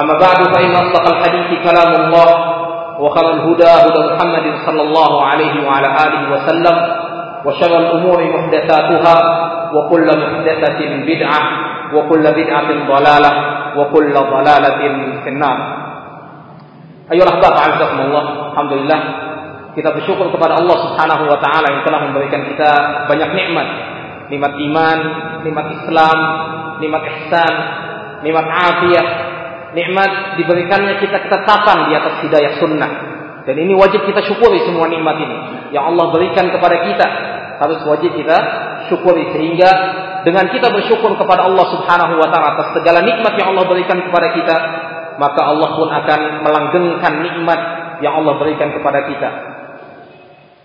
أما بعد فإن أصدق الحديث كلام الله وخير الهدى هدى محمد صلى الله عليه وعلى آله وسلم وشر الأمور محدثاتها وكل محدثة بدعة وكل بدعة ضلالة وكل ضلالة في النار أيها الأحباب أعزكم الله الحمد لله kita bersyukur kepada Allah Subhanahu wa taala yang telah memberikan kita banyak nikmat. Nikmat iman, nikmat Islam, nikmat ihsan, nikmat afiah, nikmat diberikannya kita ketetapan di atas hidayah sunnah. Dan ini wajib kita syukuri semua nikmat ini yang Allah berikan kepada kita. Harus wajib kita syukuri sehingga dengan kita bersyukur kepada Allah Subhanahu wa taala atas segala nikmat yang Allah berikan kepada kita, maka Allah pun akan melanggengkan nikmat yang Allah berikan kepada kita.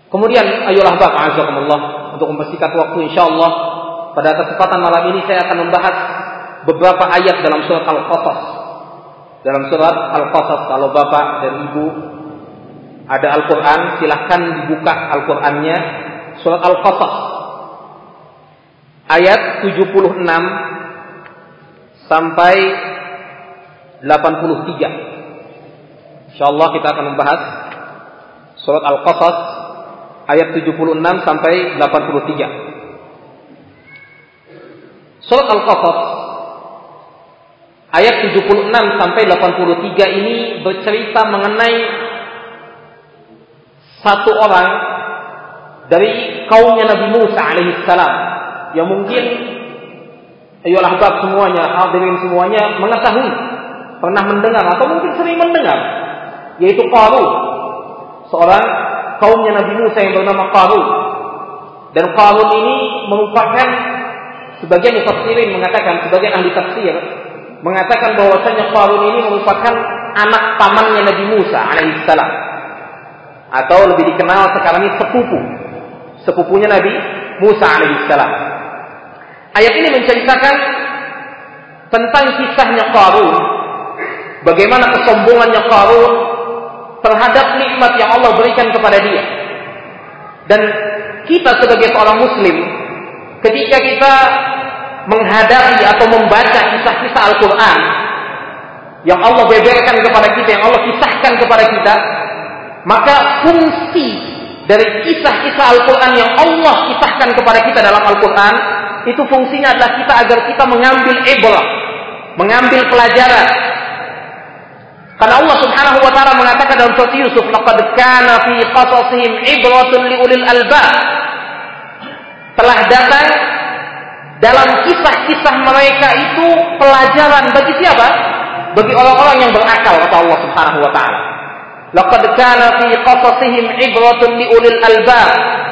Kemudian ayolah Bapak azakumullah untuk mempersingkat waktu insyaallah pada kesempatan malam ini saya akan membahas beberapa ayat dalam surat Al-Qasas. Dalam surat Al-Qasas kalau Bapak dan Ibu ada Al-Qur'an silahkan dibuka Al-Qur'annya surat Al-Qasas ayat 76 sampai 83. Insyaallah kita akan membahas surat Al-Qasas ayat 76 sampai 83. Surat Al-Qasas ayat 76 sampai 83 ini bercerita mengenai satu orang dari kaumnya Nabi Musa alaihissalam yang mungkin ayolah bab semuanya, hadirin semuanya mengetahui, pernah mendengar atau mungkin sering mendengar yaitu Qarun seorang kaumnya Nabi Musa yang bernama Qarun. Dan Qarun ini merupakan sebagian mufassirin mengatakan sebagian ahli tafsir mengatakan bahwasanya Qarun ini merupakan anak pamannya Nabi Musa alaihissalam atau lebih dikenal sekarang ini sepupu sepupunya Nabi Musa alaihissalam. Ayat ini menceritakan tentang kisahnya Qarun, bagaimana kesombongannya Qarun terhadap nikmat yang Allah berikan kepada dia. Dan kita sebagai seorang muslim, ketika kita menghadapi atau membaca kisah-kisah Al-Quran, yang Allah beberkan kepada kita, yang Allah kisahkan kepada kita, maka fungsi dari kisah-kisah Al-Quran yang Allah kisahkan kepada kita dalam Al-Quran, itu fungsinya adalah kita agar kita mengambil ibrah, mengambil pelajaran, karena Allah Subhanahu wa taala mengatakan dalam surat Yusuf, "Laqad kana fi qasasihim ibratun liulil albab." Telah datang dalam kisah-kisah mereka itu pelajaran bagi siapa? Bagi orang-orang yang berakal kata Allah Subhanahu wa taala. Laqad kana fi qasasihim ibratun liulil albab,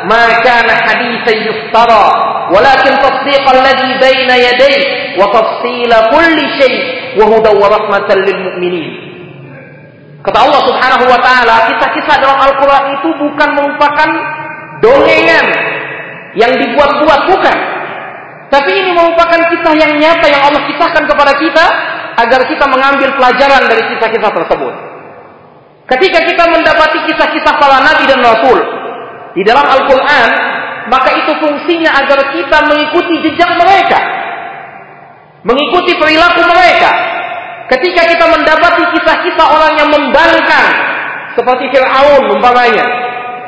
ma kana haditsan yuftara, walakin tasdiq alladhi baina yadayhi wa tafsila kulli shay wa hudan wa rahmatan lil mu'minin. Kata Allah Subhanahu wa taala, kisah-kisah dalam Al-Qur'an itu bukan merupakan dongengan yang dibuat-buat bukan. Tapi ini merupakan kisah yang nyata yang Allah kisahkan kepada kita agar kita mengambil pelajaran dari kisah-kisah tersebut. Ketika kita mendapati kisah-kisah para nabi dan rasul di dalam Al-Qur'an, maka itu fungsinya agar kita mengikuti jejak mereka. Mengikuti perilaku mereka, Ketika kita mendapati kisah-kisah orang yang membangkang seperti Fir'aun umpamanya,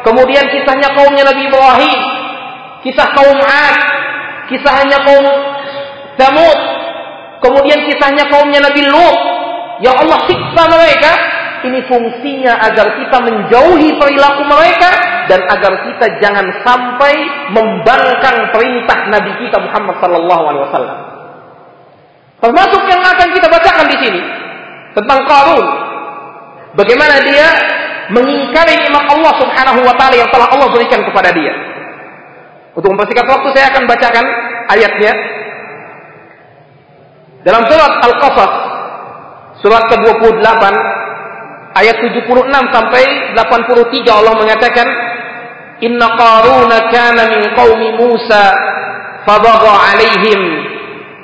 kemudian kisahnya kaumnya Nabi Ibrahim, kisah kaum Ad, kisahnya kaum Samud, kemudian kisahnya kaumnya Nabi Lut yang Allah siksa mereka, ini fungsinya agar kita menjauhi perilaku mereka dan agar kita jangan sampai membangkang perintah Nabi kita Muhammad sallallahu alaihi wasallam. Termasuk yang akan kita bacakan di sini tentang Qarun. Bagaimana dia mengingkari nikmat Allah Subhanahu wa taala yang telah Allah berikan kepada dia. Untuk mempersingkat waktu saya akan bacakan ayatnya. Dalam surat Al-Qasas surat ke-28 ayat 76 sampai 83 Allah mengatakan Inna Qaruna kana min qaumi Musa fabagha alaihim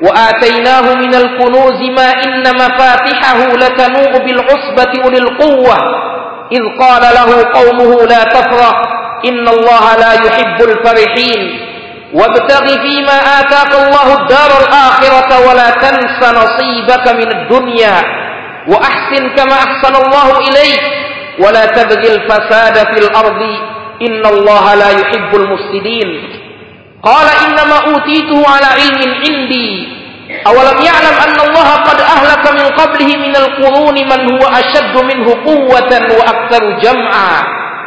wa atainahu min al-kunuz ma inna mafatihahu latanu bil usbati ulil quwwah idh qala lahu qaumuhu la tafrah inna Allah la yuhibbul farihin وابتغ فيما آتاك الله الدار الآخرة ولا تنس نصيبك من الدنيا. وأحسن كما أحسن الله إليك. ولا تبغي الفساد في الأرض. إن الله لا يحب المفسدين. قال إنما أوتيته على علم عندي. أولم يعلم أن الله قد أهلك من قبله من القرون من هو أشد منه قوة وأكثر جمعا.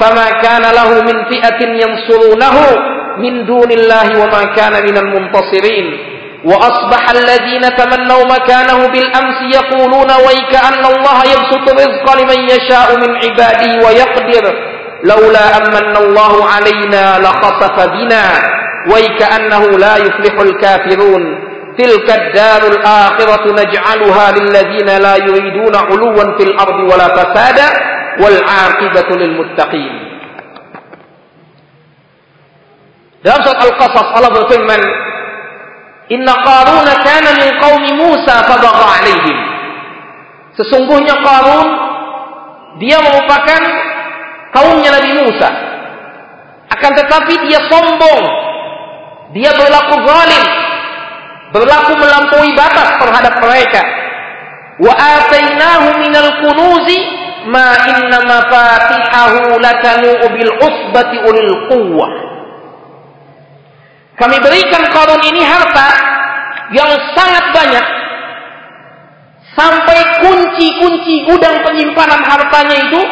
فما كان له من فئة ينصرونه من دون الله وما كان من المنتصرين. وأصبح الذين تمنوا مكانه بالأمس يقولون ويك أن الله يبسط الرزق لمن يشاء من عباده ويقدر. لولا أمن الله علينا لخسف بنا. ويك أنه لا يفلح الكافرون. تلك الدار الآخرة نجعلها للذين لا يريدون علوا في الأرض ولا فسادا. wal 'aqibatu lil muttaqin. Dalam surat Al-Qasas Allah berfirman, "Inna Qaruna kana min qaumi Musa fadagha 'alaihim." Sesungguhnya Qarun dia merupakan kaumnya Nabi Musa. Akan tetapi dia sombong. Dia berlaku zalim. Berlaku melampaui batas terhadap mereka. Wa atainahu minal kunuzi ma inna mafatihahu latanu bil usbati ulil quwwah. Kami berikan Qarun ini harta yang sangat banyak sampai kunci-kunci gudang penyimpanan hartanya itu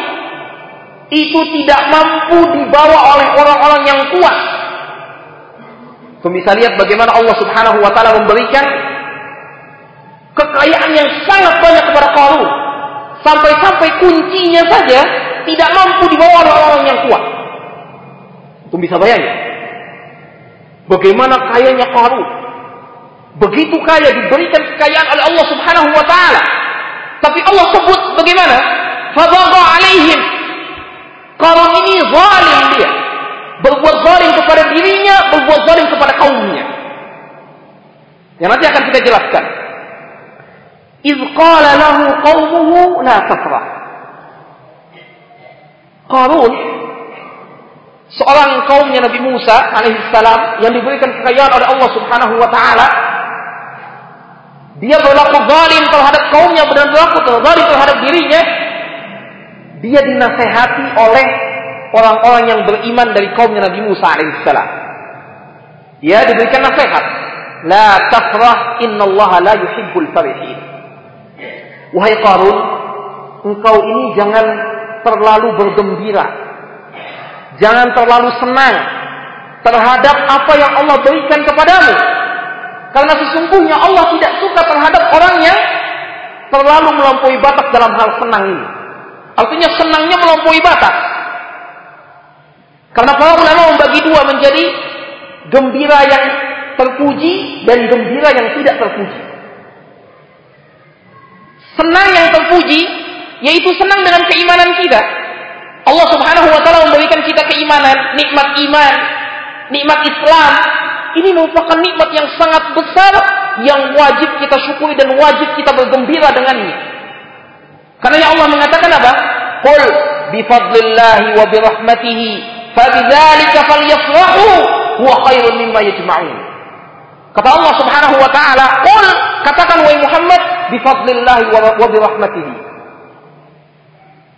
itu tidak mampu dibawa oleh orang-orang yang kuat. Kamu bisa lihat bagaimana Allah Subhanahu wa taala memberikan kekayaan yang sangat banyak kepada Qarun. Sampai-sampai kuncinya saja tidak mampu dibawa oleh orang-orang yang kuat. Kamu bisa bayangkan? Bagaimana kayanya Qarun. Begitu kaya diberikan kekayaan oleh Allah Subhanahu wa taala. Tapi Allah sebut bagaimana? Fadhaqa alaihim. Qarun ini zalim dia. Berbuat zalim kepada dirinya, berbuat zalim kepada kaumnya. Yang nanti akan kita jelaskan. Iz qala lahu qaumuhu la tafrah. Qarun seorang kaumnya Nabi Musa alaihissalam yang diberikan kekayaan oleh Allah Subhanahu wa taala dia berlaku zalim terhadap kaumnya dan berlaku zalim terhadap dirinya. Dia dinasehati oleh orang-orang yang beriman dari kaumnya Nabi Musa alaihissalam dia diberikan nasihat la tafrah innallaha la yuhibbul farihin wahai Qarun engkau ini jangan terlalu bergembira Jangan terlalu senang terhadap apa yang Allah berikan kepadamu. Karena sesungguhnya Allah tidak suka terhadap orang yang terlalu melampaui batas dalam hal senang ini. Artinya senangnya melampaui batas. Karena para ulama membagi dua menjadi gembira yang terpuji dan gembira yang tidak terpuji. Senang yang terpuji yaitu senang dengan keimanan kita. Allah Subhanahu wa taala memberikan kita keimanan, nikmat iman, nikmat Islam. Ini merupakan nikmat yang sangat besar yang wajib kita syukuri dan wajib kita bergembira dengannya. Karena yang Allah mengatakan apa? Qul bi fadlillahi wa bi rahmatihi fabidzalika falyafrahu huwa khairun mimma yajma'un. Kata Allah Subhanahu wa taala, "Qul katakan wahai Muhammad bi fadlillahi wa bi rahmatihi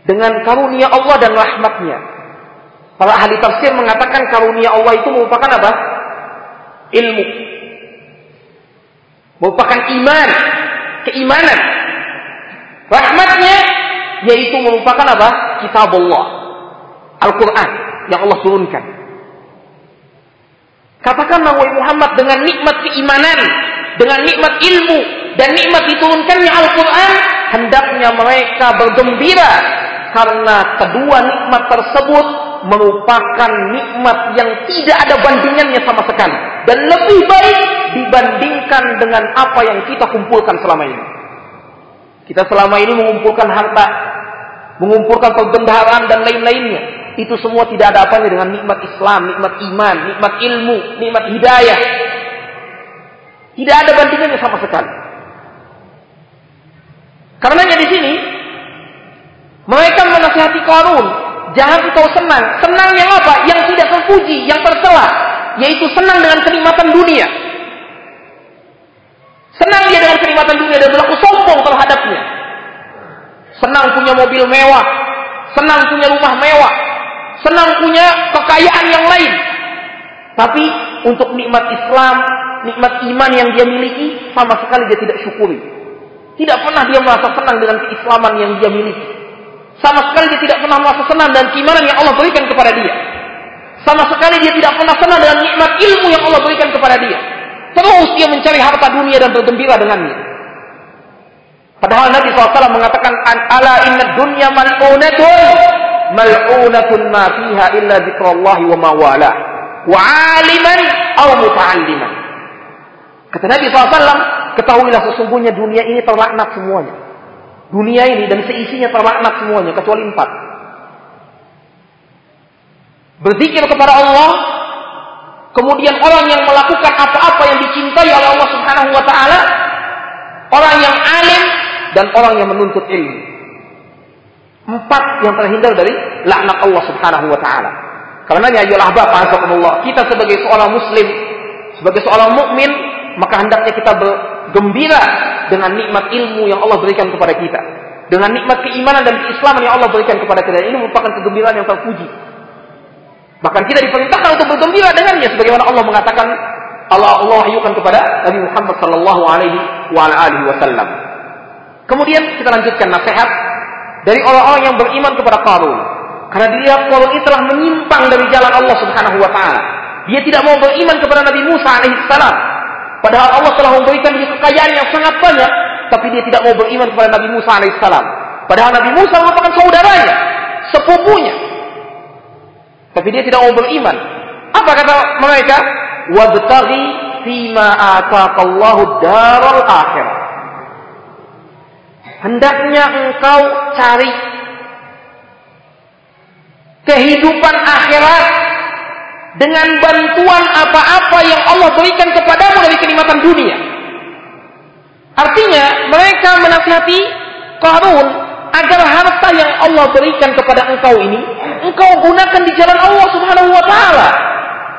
dengan karunia Allah dan rahmatnya. Para ahli tafsir mengatakan karunia Allah itu merupakan apa? Ilmu. Merupakan iman, keimanan. Rahmatnya yaitu merupakan apa? Kitab Allah. Al-Quran yang Allah turunkan. Katakanlah wahai Muhammad dengan nikmat keimanan, dengan nikmat ilmu dan nikmat diturunkannya Al-Quran, hendaknya mereka bergembira karena kedua nikmat tersebut merupakan nikmat yang tidak ada bandingannya sama sekali dan lebih baik dibandingkan dengan apa yang kita kumpulkan selama ini. Kita selama ini mengumpulkan harta, mengumpulkan perbendaharaan dan lain-lainnya. Itu semua tidak ada apanya dengan nikmat Islam, nikmat iman, nikmat ilmu, nikmat hidayah. Tidak ada bandingannya sama sekali. Karenanya di sini mereka menasihati Qarun, jangan engkau senang. Senang yang apa? Yang tidak terpuji, yang tercela, yaitu senang dengan kenikmatan dunia. Senang dia dengan kenikmatan dunia dan berlaku sombong terhadapnya. Senang punya mobil mewah, senang punya rumah mewah, senang punya kekayaan yang lain. Tapi untuk nikmat Islam, nikmat iman yang dia miliki, sama sekali dia tidak syukuri. Tidak pernah dia merasa senang dengan keislaman yang dia miliki. Sama sekali dia tidak pernah merasa senang dengan keimanan yang Allah berikan kepada dia. Sama sekali dia tidak pernah senang dengan nikmat ilmu yang Allah berikan kepada dia. Terus dia mencari harta dunia dan bergembira dengannya. Padahal Nabi SAW mengatakan, Ala inna dunya mal'unatun, mal'unatun ma fiha illa zikrallahi wa mawala. Wa aliman au muta'alliman. Kata Nabi SAW, ketahuilah sesungguhnya dunia ini terlaknat semuanya. Dunia ini dan seisinya terlaknat semuanya, kecuali empat. Berzikir kepada Allah, Kemudian orang yang melakukan apa-apa yang dicintai oleh Allah Subhanahu wa taala, orang yang alim dan orang yang menuntut ilmu. Empat yang terhindar dari laknat Allah Subhanahu wa taala. Karena ya ayolah Bapak kita sebagai seorang muslim, sebagai seorang mukmin, maka hendaknya kita bergembira dengan nikmat ilmu yang Allah berikan kepada kita. Dengan nikmat keimanan dan keislaman yang Allah berikan kepada kita. Ini merupakan kegembiraan yang terpuji. Bahkan kita diperintahkan untuk bergembira dengannya sebagaimana Allah mengatakan Allah Allah wahyukan kepada Nabi Muhammad sallallahu alaihi wa alihi wasallam. Kemudian kita lanjutkan nasihat dari orang-orang yang beriman kepada Qarun. Karena dilihat Qarun itu telah menyimpang dari jalan Allah Subhanahu wa taala. Dia tidak mau beriman kepada Nabi Musa alaihi salam. Padahal Allah telah memberikan dia kekayaan yang sangat banyak, tapi dia tidak mau beriman kepada Nabi Musa alaihi salam. Padahal Nabi Musa merupakan saudaranya, sepupunya, tapi dia tidak mau beriman. Apa kata mereka? Wabtaghi fima ataqallahu daral akhir. Hendaknya engkau cari kehidupan akhirat dengan bantuan apa-apa yang Allah berikan kepadamu dari kenikmatan dunia. Artinya mereka menasihati Qarun agar harta yang Allah berikan kepada engkau ini engkau gunakan di jalan Allah Subhanahu wa taala.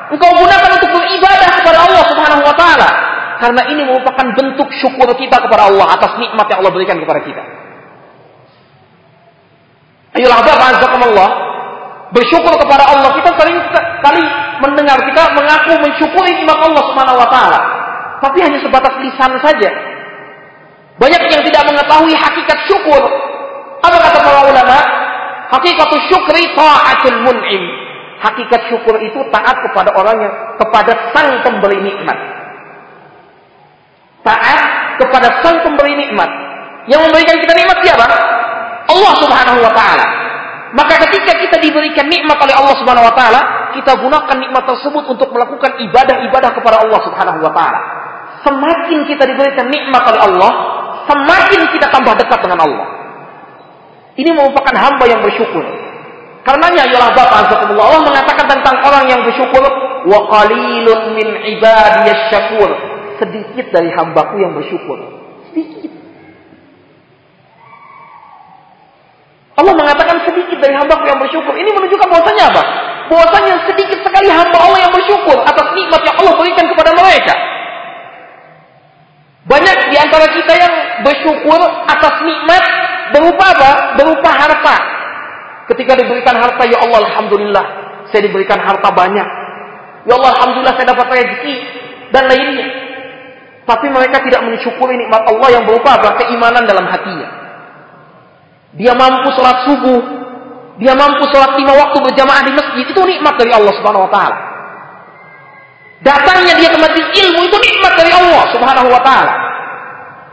Engkau gunakan untuk beribadah kepada Allah Subhanahu wa taala. Karena ini merupakan bentuk syukur kita kepada Allah atas nikmat yang Allah berikan kepada kita. Ayolah Bapak Allah bersyukur kepada Allah. Kita sering kali mendengar kita mengaku mensyukuri nikmat Allah Subhanahu wa taala. Tapi hanya sebatas lisan saja. Banyak yang tidak mengetahui hakikat syukur. Apa kata para ulama? Hakikat syukri ta'atul mun'im. Hakikat syukur itu taat kepada orang yang kepada sang pemberi nikmat. Taat kepada sang pemberi nikmat. Yang memberikan kita nikmat siapa? Allah Subhanahu wa taala. Maka ketika kita diberikan nikmat oleh Allah Subhanahu wa taala, kita gunakan nikmat tersebut untuk melakukan ibadah-ibadah kepada Allah Subhanahu wa taala. Semakin kita diberikan nikmat oleh Allah, semakin kita tambah dekat dengan Allah. Ini merupakan hamba yang bersyukur. Karenanya ialah Bapak. Allah mengatakan tentang orang yang bersyukur. Wa qalilun min ibadiyas syakur. Sedikit dari hambaku yang bersyukur. Sedikit. Allah mengatakan sedikit dari hambaku yang bersyukur. Ini menunjukkan bahwasanya apa? Bahwasanya sedikit sekali hamba Allah yang bersyukur atas nikmat yang Allah berikan kepada mereka. Banyak di antara kita yang bersyukur atas nikmat Berupa apa? Berupa harta. Ketika diberikan harta, ya Allah Alhamdulillah, saya diberikan harta banyak. Ya Allah Alhamdulillah saya dapat rezeki dan lainnya. Tapi mereka tidak mensyukuri nikmat Allah yang berupa apa? Keimanan dalam hatinya. Dia mampu sholat subuh. Dia mampu sholat lima waktu berjamaah di masjid. Itu nikmat dari Allah Subhanahu Wa Taala. Datangnya dia ke majlis ilmu itu nikmat dari Allah Subhanahu Wa Taala.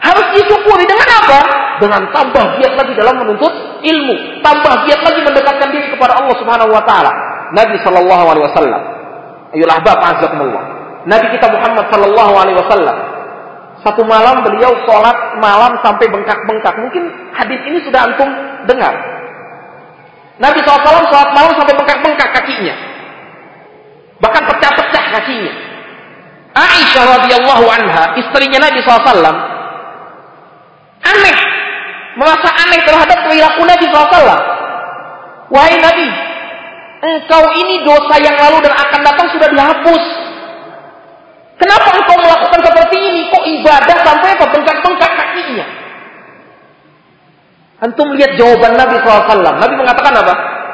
Harus disyukuri dengan apa? Dengan tambah giat lagi dalam menuntut ilmu, tambah giat lagi mendekatkan diri kepada Allah Subhanahu Wa Taala. Nabi Shallallahu Alaihi Wasallam. Ayolah bapak. Nabi kita Muhammad Shallallahu Alaihi Wasallam satu malam beliau sholat malam sampai bengkak-bengkak. Mungkin hadis ini sudah antum dengar. Nabi SAW sholat malam sampai bengkak-bengkak kakinya. Bahkan pecah-pecah kakinya. Aisyah radhiyallahu anha, istrinya Nabi SAW, aneh. Merasa aneh terhadap perilaku Nabi SAW. Wahai Nabi, engkau ini dosa yang lalu dan akan datang sudah dihapus. Kenapa engkau melakukan seperti ini? Kok ibadah sampai apa? Bengkak-bengkak kakinya. Antum lihat jawaban Nabi SAW. Nabi mengatakan apa?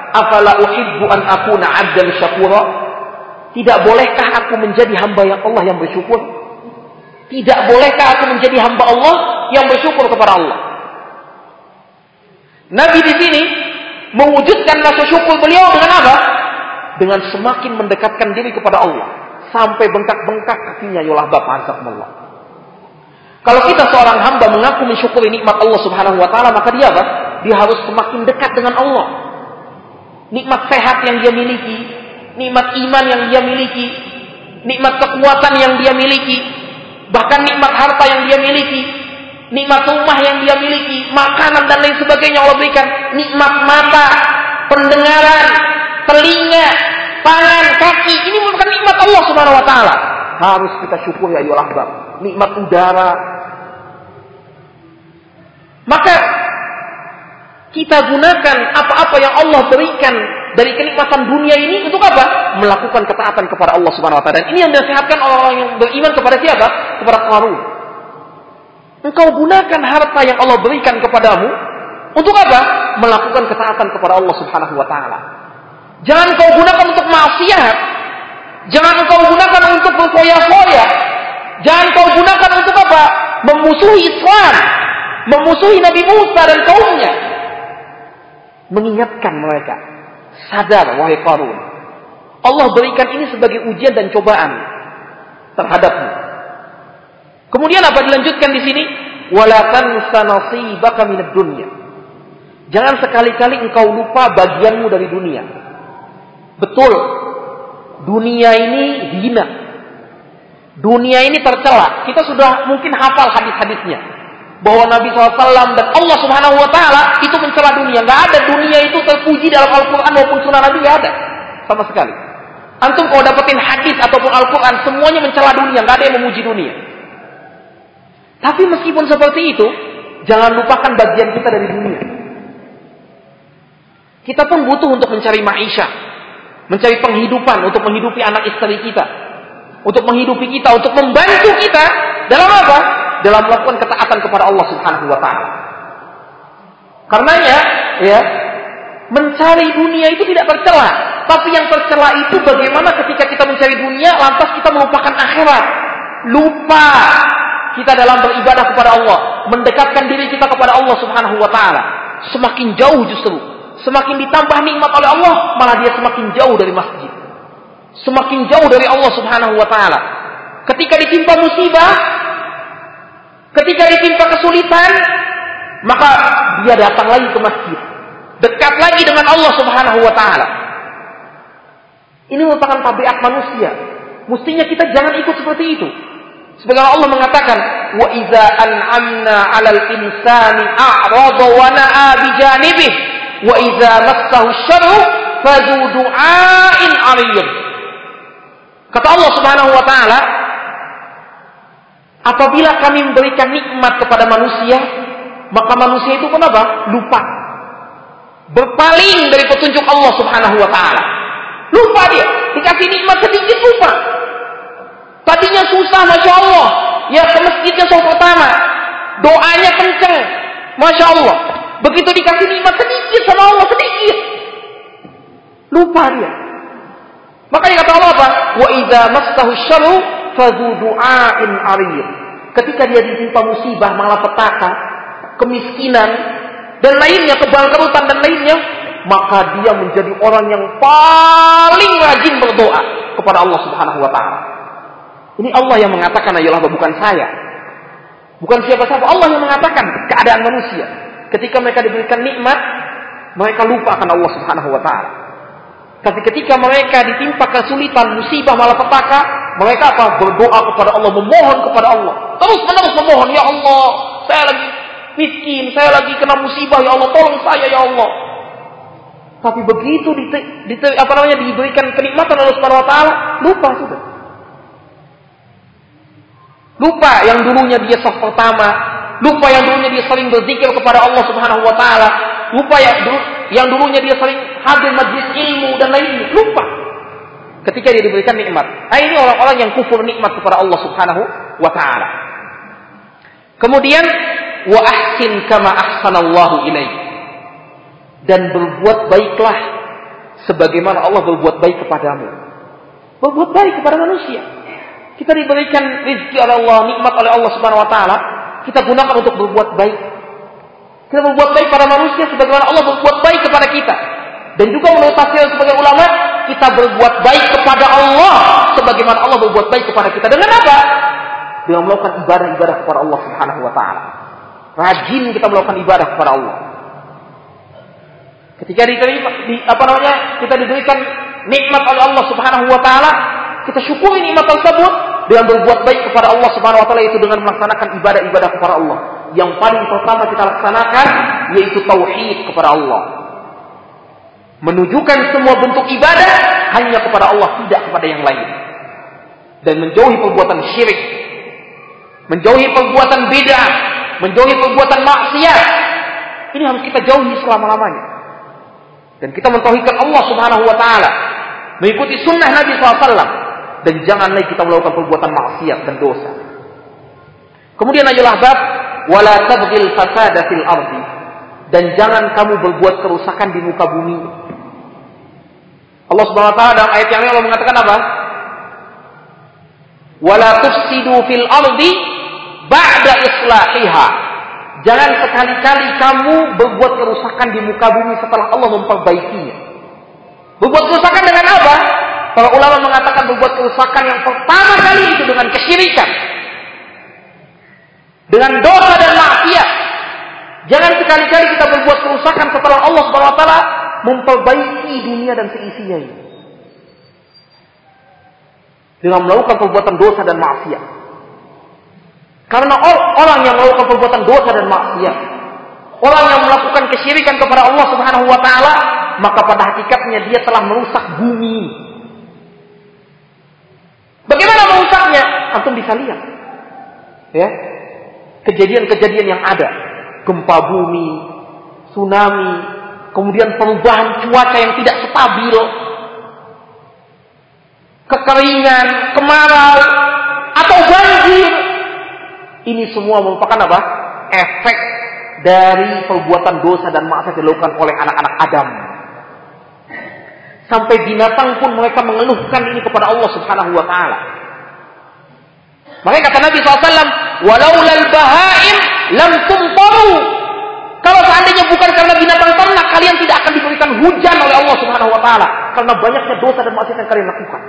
Afala uhibbu an akuna abdan syakura. Tidak bolehkah aku menjadi hamba yang Allah yang bersyukur? Tidak bolehkah aku menjadi hamba Allah yang bersyukur kepada Allah? Nabi di sini mewujudkan rasa syukur beliau dengan apa? Dengan semakin mendekatkan diri kepada Allah sampai bengkak-bengkak kakinya yolah ya bapak Allah. Kalau kita seorang hamba mengaku mensyukuri nikmat Allah Subhanahu wa taala, maka dia apa? Dia harus semakin dekat dengan Allah. Nikmat sehat yang dia miliki, nikmat iman yang dia miliki, nikmat kekuatan yang dia miliki, bahkan nikmat harta yang dia miliki, nikmat rumah yang dia miliki, makanan dan lain sebagainya Allah berikan, nikmat mata, pendengaran, telinga, tangan, kaki, ini merupakan nikmat Allah Subhanahu wa taala. Harus kita syukuri ya ayolah bang. Nikmat udara. Maka kita gunakan apa-apa yang Allah berikan dari kenikmatan dunia ini untuk apa? Melakukan ketaatan kepada Allah Subhanahu wa taala. Dan ini yang dinasihatkan orang-orang yang beriman kepada siapa? Kepada Qarun. Engkau gunakan harta yang Allah berikan kepadamu untuk apa? Melakukan ketaatan kepada Allah Subhanahu wa taala. Jangan kau gunakan untuk maksiat. Jangan kau gunakan untuk berfoya-foya. Jangan kau gunakan untuk apa? Memusuhi Islam. Memusuhi Nabi Musa dan kaumnya. Mengingatkan mereka. Sadar, wahai Qarun. Allah berikan ini sebagai ujian dan cobaan terhadapmu. Kemudian apa dilanjutkan di sini? Walakan sanasi minad. Jangan sekali-kali engkau lupa bagianmu dari dunia. Betul. Dunia ini hina. Dunia ini tercela. Kita sudah mungkin hafal hadis-hadisnya. Bahwa Nabi SAW dan Allah Subhanahu Wa Taala itu mencela dunia. Gak ada dunia itu terpuji dalam Al-Quran maupun Sunnah Nabi gak ada sama sekali. Antum kalau dapetin hadis ataupun Al-Quran semuanya mencela dunia, gak ada yang memuji dunia. Tapi meskipun seperti itu, jangan lupakan bagian kita dari dunia. Kita pun butuh untuk mencari maisha, mencari penghidupan untuk menghidupi anak istri kita, untuk menghidupi kita, untuk membantu kita dalam apa? Dalam melakukan ketaatan kepada Allah Subhanahu wa taala. Karenanya, ya, mencari dunia itu tidak tercela, tapi yang tercela itu bagaimana ketika kita mencari dunia lantas kita melupakan akhirat. Lupa kita dalam beribadah kepada Allah, mendekatkan diri kita kepada Allah Subhanahu wa taala. Semakin jauh justru semakin ditambah nikmat oleh Allah, malah dia semakin jauh dari masjid. Semakin jauh dari Allah Subhanahu wa taala. Ketika ditimpa musibah, ketika ditimpa kesulitan, maka dia datang lagi ke masjid. Dekat lagi dengan Allah Subhanahu wa taala. Ini merupakan tabiat manusia. Mestinya kita jangan ikut seperti itu. Sebagaimana Allah mengatakan, "Wa idza an'amna 'alal insani a'rada wa na'a bi janibihi." Wa idza massahu syarru fadhu du'ain aliyyin. Kata Allah Subhanahu wa taala, apabila kami memberikan nikmat kepada manusia, maka manusia itu pun apa? Lupa. Berpaling dari petunjuk Allah Subhanahu wa taala. Lupa dia, dikasih nikmat sedikit lupa. Tadinya susah, masya Allah. Ya ke masjidnya soal pertama, doanya kenceng, masya Allah. Begitu dikasih nikmat sedikit sama Allah sedikit. Lupa dia. Makanya kata Allah apa? Wa idza massahu syarru fadhu du'ain arid. Ketika dia ditimpa musibah, malapetaka, kemiskinan, dan lainnya, kebangkrutan dan lainnya, maka dia menjadi orang yang paling rajin berdoa kepada Allah Subhanahu wa taala. Ini Allah yang mengatakan ayolah bukan saya. Bukan siapa-siapa, Allah yang mengatakan keadaan manusia. Ketika mereka diberikan nikmat, mereka lupa akan Allah Subhanahu wa taala. Tapi ketika mereka ditimpa kesulitan, musibah, malapetaka, mereka apa? Berdoa kepada Allah, memohon kepada Allah. Terus menerus memohon, ya Allah, saya lagi miskin, saya lagi kena musibah, ya Allah, tolong saya ya Allah. Tapi begitu di, di, apa namanya diberikan kenikmatan oleh Subhanahu wa taala, lupa sudah. Lupa yang dulunya dia saf pertama, lupa yang dulunya dia sering berzikir kepada Allah Subhanahu wa taala, lupa yang dulu yang dulunya dia sering hadir majlis ilmu dan lainnya, lupa. Ketika dia diberikan nikmat. Nah, ini orang-orang yang kufur nikmat kepada Allah Subhanahu wa taala. Kemudian wa ahsin kama ahsanallahu ilaik. Dan berbuat baiklah sebagaimana Allah berbuat baik kepadamu. Berbuat baik kepada manusia. Kita diberikan rezeki oleh Allah, nikmat oleh Allah Subhanahu wa taala, kita gunakan untuk berbuat baik. Kita berbuat baik pada manusia sebagaimana Allah berbuat baik kepada kita. Dan juga menurut tafsir sebagai ulama, kita berbuat baik kepada Allah sebagaimana Allah berbuat baik kepada kita. Dengan apa? Dengan melakukan ibadah-ibadah kepada Allah Subhanahu wa taala. Rajin kita melakukan ibadah kepada Allah. Ketika diterima, di, apa namanya, kita diberikan nikmat oleh Allah Subhanahu wa taala, kita syukuri nikmat tersebut dengan berbuat baik kepada Allah Subhanahu wa taala itu dengan melaksanakan ibadah-ibadah kepada Allah. Yang paling pertama kita laksanakan yaitu tauhid kepada Allah. Menunjukkan semua bentuk ibadah hanya kepada Allah, tidak kepada yang lain. Dan menjauhi perbuatan syirik. Menjauhi perbuatan bid'ah, menjauhi perbuatan maksiat. Ini harus kita jauhi selama-lamanya. Dan kita mentauhidkan Allah Subhanahu wa taala, mengikuti sunnah Nabi SAW dan jangan lagi kita melakukan perbuatan maksiat dan dosa. Kemudian ayolah bab wala tabghil fasada fil ardi dan jangan kamu berbuat kerusakan di muka bumi. Allah Subhanahu wa taala dalam ayat yang lain Allah mengatakan apa? Wala tufsidu fil ardi ba'da islahiha. Jangan sekali-kali kamu berbuat kerusakan di muka bumi setelah Allah memperbaikinya. Berbuat kerusakan dengan apa? Para ulama mengatakan berbuat kerusakan yang pertama kali itu dengan kesyirikan. Dengan dosa dan maksiat. Jangan sekali-kali kita berbuat kerusakan setelah Allah Subhanahu wa taala memperbaiki dunia dan seisinya ini. Dengan melakukan perbuatan dosa dan maksiat. Karena orang yang melakukan perbuatan dosa dan maksiat, orang yang melakukan kesyirikan kepada Allah Subhanahu wa taala, maka pada hakikatnya dia telah merusak bumi Bagaimana merusaknya? Antum bisa lihat. Ya. Kejadian-kejadian yang ada. Gempa bumi, tsunami, kemudian perubahan cuaca yang tidak stabil, kekeringan, kemarau, atau banjir. Ini semua merupakan apa? Efek dari perbuatan dosa dan maksiat dilakukan oleh anak-anak Adam. Sampai binatang pun mereka mengeluhkan ini kepada Allah Subhanahu wa taala. Makanya kata Nabi SAW, walau lal bahaim lam tumtaru. Kalau seandainya bukan karena binatang ternak, kalian tidak akan diberikan hujan oleh Allah Subhanahu wa taala karena banyaknya dosa dan maksiat yang kalian lakukan.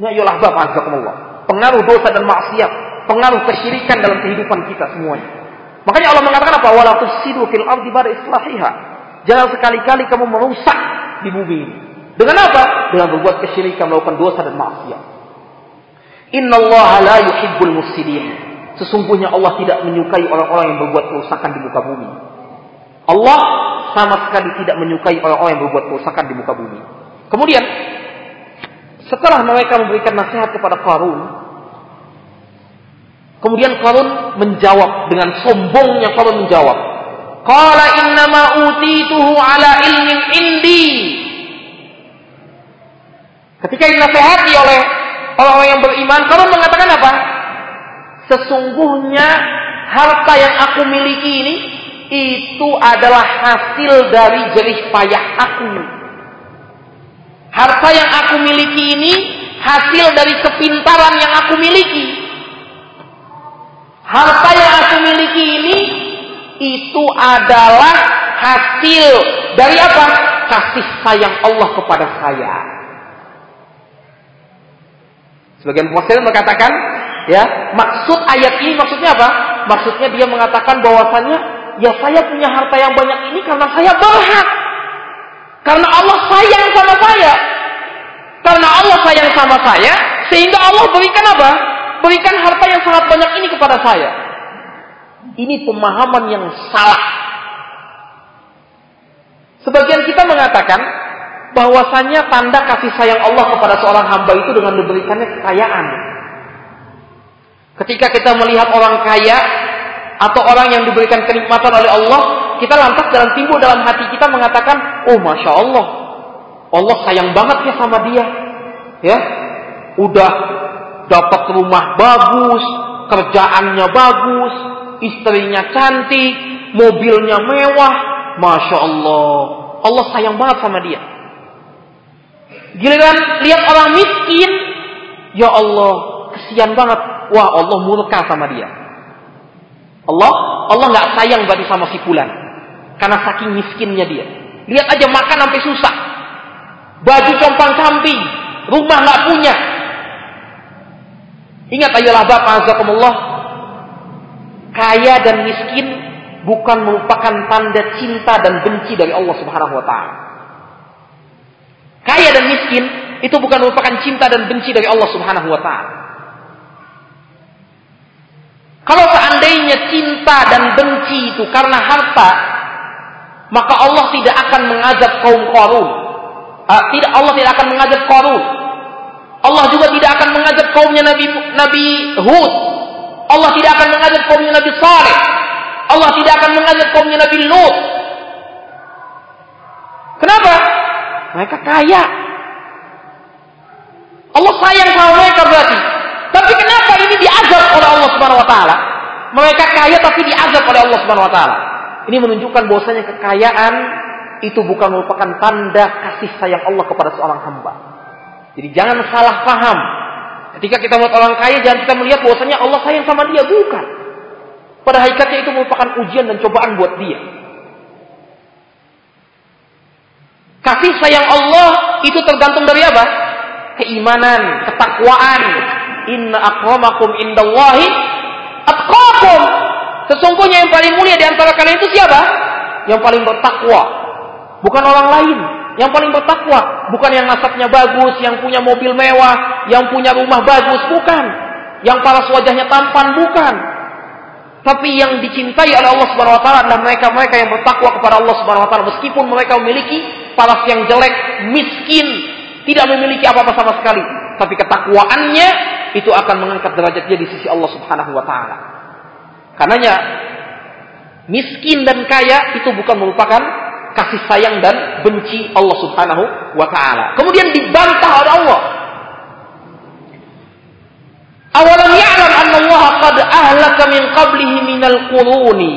Ya ayolah Bapak azakumullah. Pengaruh dosa dan maksiat, pengaruh kesyirikan dalam kehidupan kita semuanya. Makanya Allah mengatakan apa? Wala tusidu fil ardi ba'da islahiha. Jangan sekali-kali kamu merusak di bumi ini. Dengan apa? Dengan berbuat kesyirikan, melakukan dosa dan maksiat. Inna Allah la yuhibbul mufsidin. Sesungguhnya Allah tidak menyukai orang-orang yang berbuat kerusakan di muka bumi. Allah sama sekali tidak menyukai orang-orang yang berbuat kerusakan di muka bumi. Kemudian, setelah mereka memberikan nasihat kepada Qarun, kemudian Qarun menjawab dengan sombongnya Qarun menjawab, Qala innama utituhu ala ilmin indi. Ketika dinasehati oleh orang-orang yang beriman, kamu mengatakan apa? Sesungguhnya harta yang aku miliki ini itu adalah hasil dari jerih payah aku. Harta yang aku miliki ini hasil dari kepintaran yang aku miliki. Harta yang aku miliki ini itu adalah hasil dari apa? Kasih sayang Allah kepada saya. Sebagian penafsir mengatakan, ya, maksud ayat ini maksudnya apa? Maksudnya dia mengatakan bahwasannya, ya saya punya harta yang banyak ini karena saya berhak. Karena Allah sayang sama saya. Karena Allah sayang sama saya, sehingga Allah berikan apa? Berikan harta yang sangat banyak ini kepada saya. Ini pemahaman yang salah. Sebagian kita mengatakan bahwasanya tanda kasih sayang Allah kepada seorang hamba itu dengan diberikannya kekayaan. Ketika kita melihat orang kaya atau orang yang diberikan kenikmatan oleh Allah, kita lantas dalam timbul dalam hati kita mengatakan, oh masya Allah, Allah sayang banget ya sama dia, ya, udah dapat rumah bagus, kerjaannya bagus, istrinya cantik, mobilnya mewah, masya Allah, Allah sayang banget sama dia. Giliran lihat orang miskin, ya Allah, kesian banget. Wah, Allah murka sama dia. Allah, Allah nggak sayang berarti sama si fulan. Karena saking miskinnya dia. Lihat aja makan sampai susah. Baju compang camping, rumah nggak punya. Ingat ayolah Bapak azakumullah, kaya dan miskin bukan merupakan tanda cinta dan benci dari Allah Subhanahu wa taala. Kaya dan miskin itu bukan merupakan cinta dan benci dari Allah Subhanahu wa taala. Kalau seandainya cinta dan benci itu karena harta, maka Allah tidak akan mengajak kaum Qarun. Uh, tidak Allah tidak akan mengajak Qarun. Allah juga tidak akan mengajak kaumnya Nabi Nabi Hud. Allah tidak akan mengajak kaumnya Nabi Saleh. Allah tidak akan mengajak kaumnya Nabi Lut. Kenapa? Mereka kaya. Allah sayang sama mereka berarti. Tapi kenapa ini diazab oleh Allah Subhanahu wa taala? Mereka kaya tapi diazab oleh Allah Subhanahu wa taala. Ini menunjukkan bahwasanya kekayaan itu bukan merupakan tanda kasih sayang Allah kepada seorang hamba. Jadi jangan salah paham. Ketika kita melihat orang kaya, jangan kita melihat bahwasanya Allah sayang sama dia, bukan. Pada hakikatnya itu merupakan ujian dan cobaan buat dia. Kasih sayang Allah itu tergantung dari apa? Keimanan, ketakwaan. Inna akramakum indallahi atqakum. Sesungguhnya yang paling mulia di antara kalian itu siapa? Yang paling bertakwa. Bukan orang lain. Yang paling bertakwa. Bukan yang nasabnya bagus, yang punya mobil mewah, yang punya rumah bagus. Bukan. Yang paras wajahnya tampan. Bukan. Tapi yang dicintai oleh Allah Subhanahu wa taala adalah mereka-mereka yang bertakwa kepada Allah Subhanahu wa taala meskipun mereka memiliki paras yang jelek, miskin, tidak memiliki apa-apa sama sekali, tapi ketakwaannya itu akan mengangkat derajatnya di sisi Allah Subhanahu wa taala. Karenanya miskin dan kaya itu bukan merupakan kasih sayang dan benci Allah Subhanahu wa taala. Kemudian dibantah oleh Allah. Awalam Allah qad ahlaka min qablihi minal quruni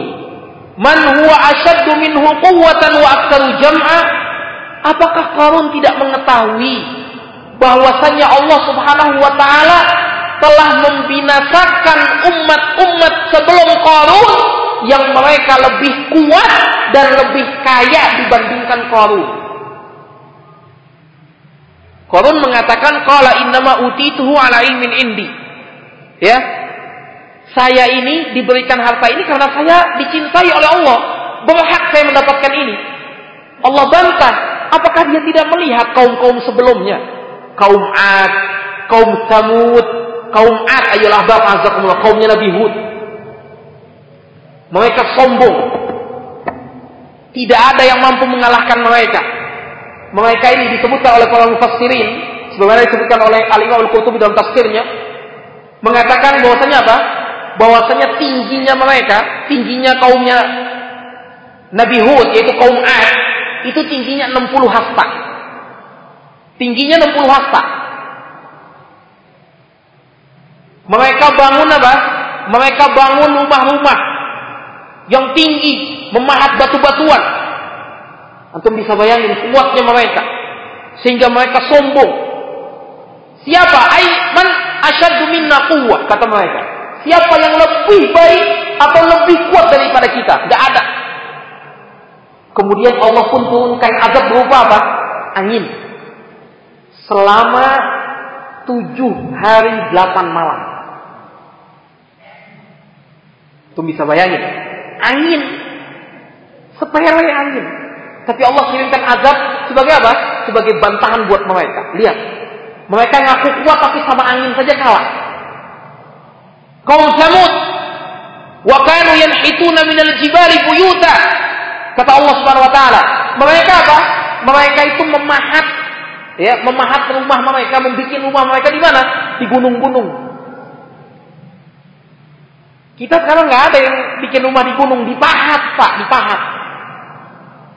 man huwa ashaddu wa aktsaru jam'a? Apakah Qarun tidak mengetahui bahwasanya Allah Subhanahu wa taala telah membinasakan umat-umat sebelum Qarun yang mereka lebih kuat dan lebih kaya dibandingkan Qarun. Qarun mengatakan qala innama utituhu ala ilmin indi. Ya. Saya ini diberikan harta ini karena saya dicintai oleh Allah. Berhak saya mendapatkan ini. Allah bantah. Apakah dia tidak melihat kaum-kaum sebelumnya? Kaum Ad, kaum Samud, kaum Ad, ayolah bapak azakumullah, kaumnya Nabi Hud. Mereka sombong. Tidak ada yang mampu mengalahkan mereka. Mereka ini disebutkan oleh para mufassirin, sebagaimana disebutkan oleh Al-Imam Al-Qurtubi dalam tafsirnya, mengatakan bahwasanya apa? Bahwasanya tingginya mereka, tingginya kaumnya Nabi Hud yaitu kaum Ad, itu tingginya 60 hasta. Tingginya 60 hasta. Mereka bangun apa? Mereka bangun rumah-rumah yang tinggi, memahat batu-batuan. Antum bisa bayangin kuatnya mereka. Sehingga mereka sombong. Siapa? Ai man asyaddu minna quwwah kata mereka. Siapa yang lebih baik atau lebih kuat daripada kita? Enggak ada. Kemudian Allah pun turunkan azab berupa apa? Angin. Selama tujuh hari delapan malam. Itu bisa bayangin. Angin. Sepele angin. Tapi Allah kirimkan azab sebagai apa? Sebagai bantahan buat mereka. Lihat. Mereka ngaku kuat tapi sama angin saja kalah. Kaum Samud. Wa kanu yanhituna minal jibali buyuta. Kata Allah Subhanahu wa taala. Mereka apa? Mereka itu memahat ya, memahat rumah mereka, membuat rumah mereka di mana? Di gunung-gunung. Kita sekarang nggak ada yang bikin rumah di gunung, dipahat pak, dipahat.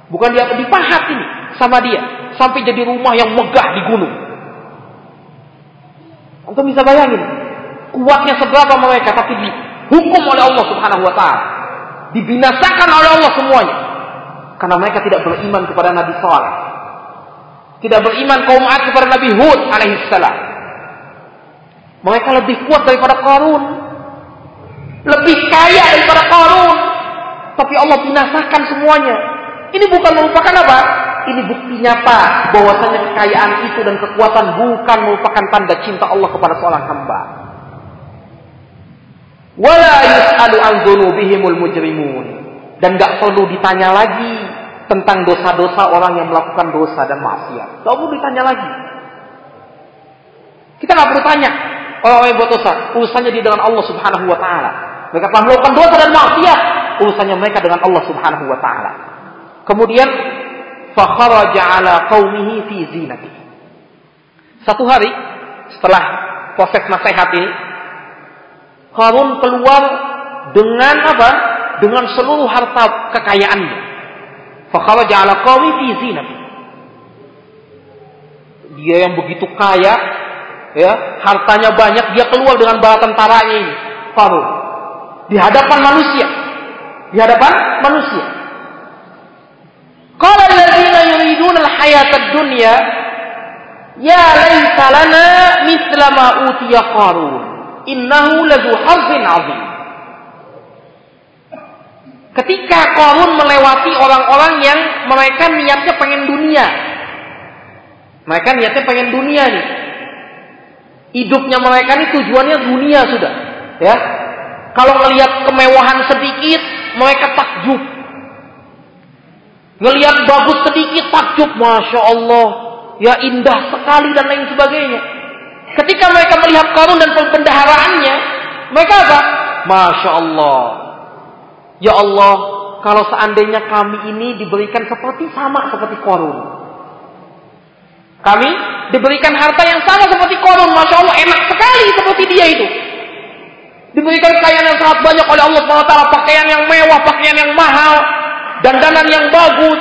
Bukan dia dipahat ini sama dia sampai jadi rumah yang megah di gunung. Untuk bisa bayangin kuatnya seberapa mereka tapi dihukum oleh Allah Subhanahu wa taala. Dibinasakan oleh Allah semuanya. Karena mereka tidak beriman kepada Nabi Saleh. Tidak beriman kaum Ad kepada Nabi Hud alaihissalam. Mereka lebih kuat daripada Qarun. Lebih kaya daripada Qarun. Tapi Allah binasakan semuanya. Ini bukan merupakan apa? Ini bukti nyata bahwasanya kekayaan itu dan kekuatan bukan merupakan tanda cinta Allah kepada seorang hamba. Wala yus'alu an dzunubihimul mujrimun dan gak perlu ditanya lagi tentang dosa-dosa orang yang melakukan dosa dan maksiat. Gak perlu ditanya lagi. Kita gak perlu tanya orang-orang yang buat dosa. Urusannya di dengan Allah Subhanahu Wa Taala. Mereka telah melakukan dosa dan maksiat. Urusannya mereka dengan Allah Subhanahu Wa Taala. Kemudian fakharaja ala qaumihi fi zinati. Satu hari setelah proses nasihat ini, Harun keluar dengan apa? dengan seluruh harta kekayaannya. Fakharaja ala qawi fi zinati. Dia yang begitu kaya, ya, hartanya banyak, dia keluar dengan bala tentaranya ini, Farul. Di hadapan manusia. Di hadapan manusia. Qala alladziina yuriduna al-hayata ad-dunya ya laita lana mithla ma utiya Qarun. Innahu ladzu hazzin 'azim. Ketika Korun melewati orang-orang yang mereka niatnya pengen dunia. Mereka niatnya pengen dunia nih. Hidupnya mereka nih tujuannya dunia sudah. Ya. Kalau melihat kemewahan sedikit, mereka takjub. Ngelihat bagus sedikit, takjub. Masya Allah. Ya indah sekali dan lain sebagainya. Ketika mereka melihat Korun dan pendaharaannya, mereka apa? Masya Allah Ya Allah, kalau seandainya kami ini diberikan seperti sama seperti korun. Kami diberikan harta yang sama seperti korun. Masya Allah, enak sekali seperti dia itu. Diberikan kekayaan yang sangat banyak oleh Allah SWT. Pakaian yang mewah, pakaian yang mahal. Dandanan yang bagus.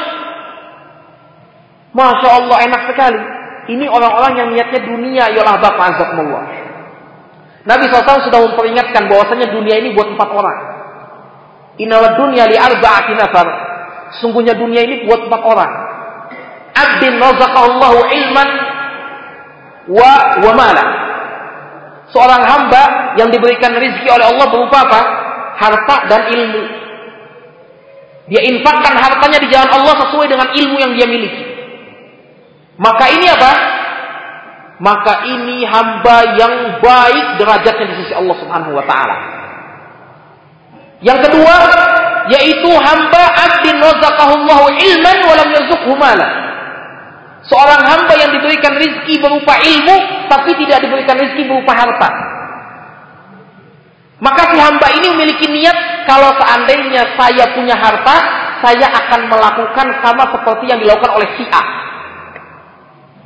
Masya Allah, enak sekali. Ini orang-orang yang niatnya dunia. Yalah bapak azabullah. Nabi SAW sudah memperingatkan bahwasanya dunia ini buat empat orang. Inna dunya li arba'ati nafar. Sungguhnya dunia ini buat empat orang. Abdin razaqallahu ilman wa wa mala. Seorang hamba yang diberikan rezeki oleh Allah berupa apa? Harta dan ilmu. Dia infakkan hartanya di jalan Allah sesuai dengan ilmu yang dia miliki. Maka ini apa? Maka ini hamba yang baik derajatnya di sisi Allah Subhanahu wa taala. Yang kedua, yaitu hamba abdin razaqahullahu ilman wa lam yarzuqhu mala. Seorang hamba yang diberikan rizki berupa ilmu, tapi tidak diberikan rizki berupa harta. Maka si hamba ini memiliki niat, kalau seandainya saya punya harta, saya akan melakukan sama seperti yang dilakukan oleh si A.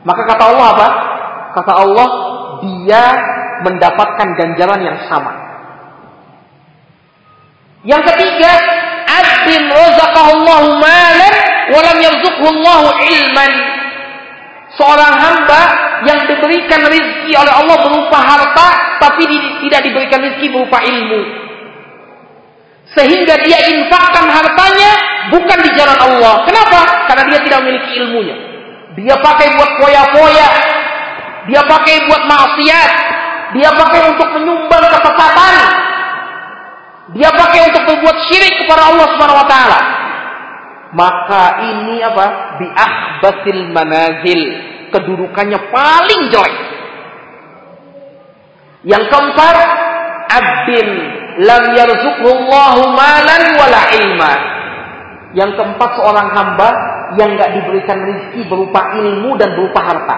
Maka kata Allah apa? Kata Allah, dia mendapatkan ganjaran yang sama. Yang ketiga, abdin razaqahullahu malan wa lam yarzuqhullahu ilman. Seorang hamba yang diberikan rezeki oleh Allah berupa harta tapi tidak diberikan rezeki berupa ilmu. Sehingga dia infakkan hartanya bukan di jalan Allah. Kenapa? Karena dia tidak memiliki ilmunya. Dia pakai buat foya-foya. Dia pakai buat maksiat. Dia pakai untuk menyumbang kesesatan. Dia pakai untuk berbuat syirik kepada Allah Subhanahu wa taala. Maka ini apa? Bi'ahbasil manazil. Kedudukannya paling jelek. Yang keempat, abdin lam yarzuqullahu malan wala ilma. Yang keempat seorang hamba yang nggak diberikan rezeki berupa ilmu dan berupa harta.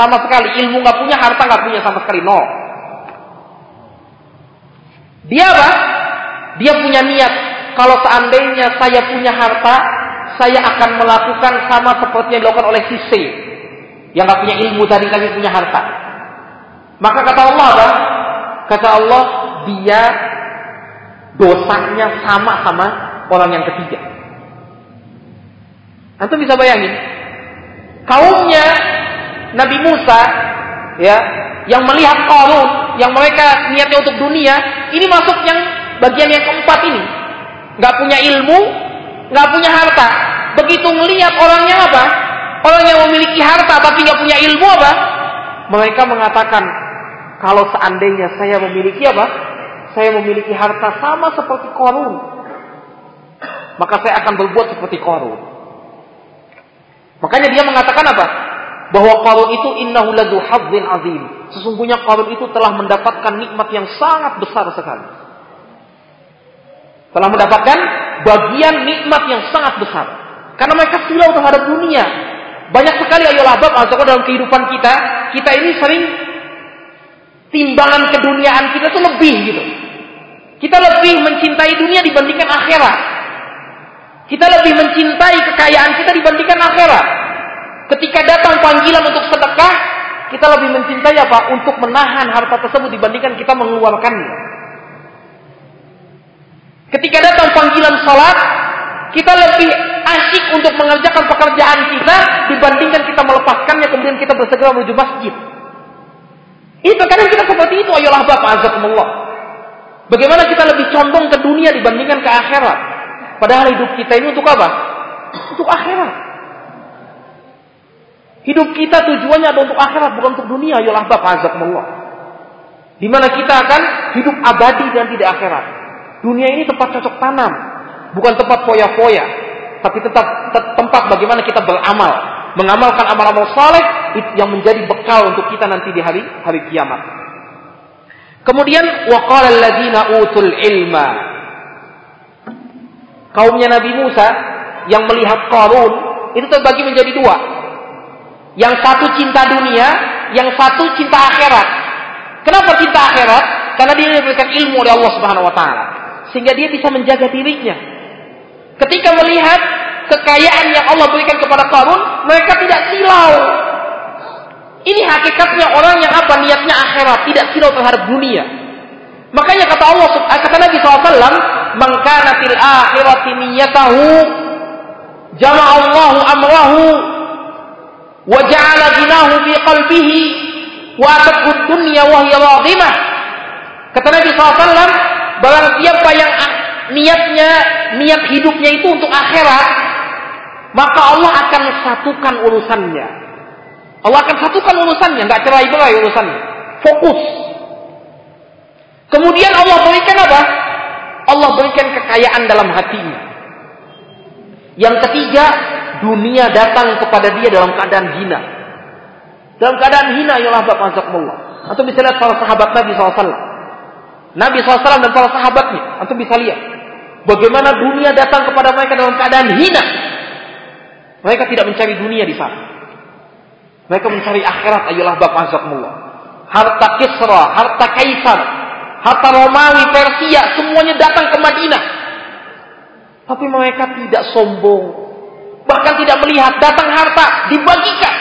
Sama sekali ilmu nggak punya, harta nggak punya sama sekali nol. Dia apa? Dia punya niat. Kalau seandainya saya punya harta, saya akan melakukan sama seperti yang dilakukan oleh si C. Yang nggak punya ilmu tadi tapi punya harta. Maka kata Allah apa? Kata Allah, dia dosanya sama sama orang yang ketiga. Antum bisa bayangin? Kaumnya Nabi Musa ya, yang melihat Qarun, yang mereka niatnya untuk dunia, ini masuk yang bagian yang keempat ini. Nggak punya ilmu, nggak punya harta. Begitu melihat orangnya apa? Orang yang memiliki harta tapi nggak punya ilmu apa? Mereka mengatakan, kalau seandainya saya memiliki apa? Saya memiliki harta sama seperti Korun. Maka saya akan berbuat seperti Korun. Makanya dia mengatakan apa? Bahwa Korun itu innahu ladu azim. Sesungguhnya Korun itu telah mendapatkan nikmat yang sangat besar sekali. Telah mendapatkan bagian nikmat yang sangat besar. Karena mereka silau terhadap dunia. Banyak sekali ayolah bab atau dalam kehidupan kita, kita ini sering timbangan keduniaan kita tuh lebih gitu. Kita lebih mencintai dunia dibandingkan akhirat. Kita lebih mencintai kekayaan kita dibandingkan akhirat. Ketika datang panggilan untuk sedekah, kita lebih mencintai apa? Untuk menahan harta tersebut dibandingkan kita mengeluarkannya. Ketika datang panggilan salat, kita lebih asyik untuk mengerjakan pekerjaan kita dibandingkan kita melepaskannya kemudian kita bersegera menuju masjid. Ini terkadang kita seperti itu, ayolah Bapak azakumullah. Bagaimana kita lebih condong ke dunia dibandingkan ke akhirat. Padahal hidup kita ini untuk apa? Untuk akhirat. Hidup kita tujuannya adalah untuk akhirat, bukan untuk dunia. Ayolah Bapak azakumullah. Di mana kita akan hidup abadi dan tidak akhirat. Dunia ini tempat cocok tanam, bukan tempat foya-foya, tapi tetap tempat bagaimana kita beramal, mengamalkan amal-amal saleh yang menjadi bekal untuk kita nanti di hari hari kiamat. Kemudian waqala alladziina utul ilma. Kaumnya Nabi Musa yang melihat Qarun itu terbagi menjadi dua. Yang satu cinta dunia, yang satu cinta akhirat. Kenapa cinta akhirat? Karena dia diberikan ilmu oleh Allah Subhanahu wa taala. Sehingga dia bisa menjaga dirinya. Ketika melihat kekayaan yang Allah berikan kepada Qarun, mereka tidak silau. Ini hakikatnya orang yang apa niatnya akhirat, tidak silau terhadap dunia. Makanya kata Allah, kata Nabi SAW, "Man kana fil akhirati niyyatahu jama'allahu amrahu wa ja'ala ginahu fi qalbihi wa atathu dunya wa hiya radimah." Kata Nabi SAW, barang siapa yang niatnya, niat hidupnya itu untuk akhirat, maka Allah akan satukan urusannya. Allah akan satukan urusannya, nggak cerai-berai urusannya. Fokus. Kemudian Allah berikan apa? Allah berikan kekayaan dalam hatinya. Yang ketiga, dunia datang kepada dia dalam keadaan hina. Dalam keadaan hina, ya Allah Allah. Atau bisa lihat para sahabat Nabi SAW. Nabi SAW dan para sahabatnya. Atau bisa lihat. Bagaimana dunia datang kepada mereka dalam keadaan hina. Mereka tidak mencari dunia di sana. Mereka mencari akhirat. Ayolah Bapak Azakumullah. Harta Kisra, harta Kaisar, harta Romawi, Persia, semuanya datang ke Madinah. Tapi mereka tidak sombong. Bahkan tidak melihat datang harta dibagikan.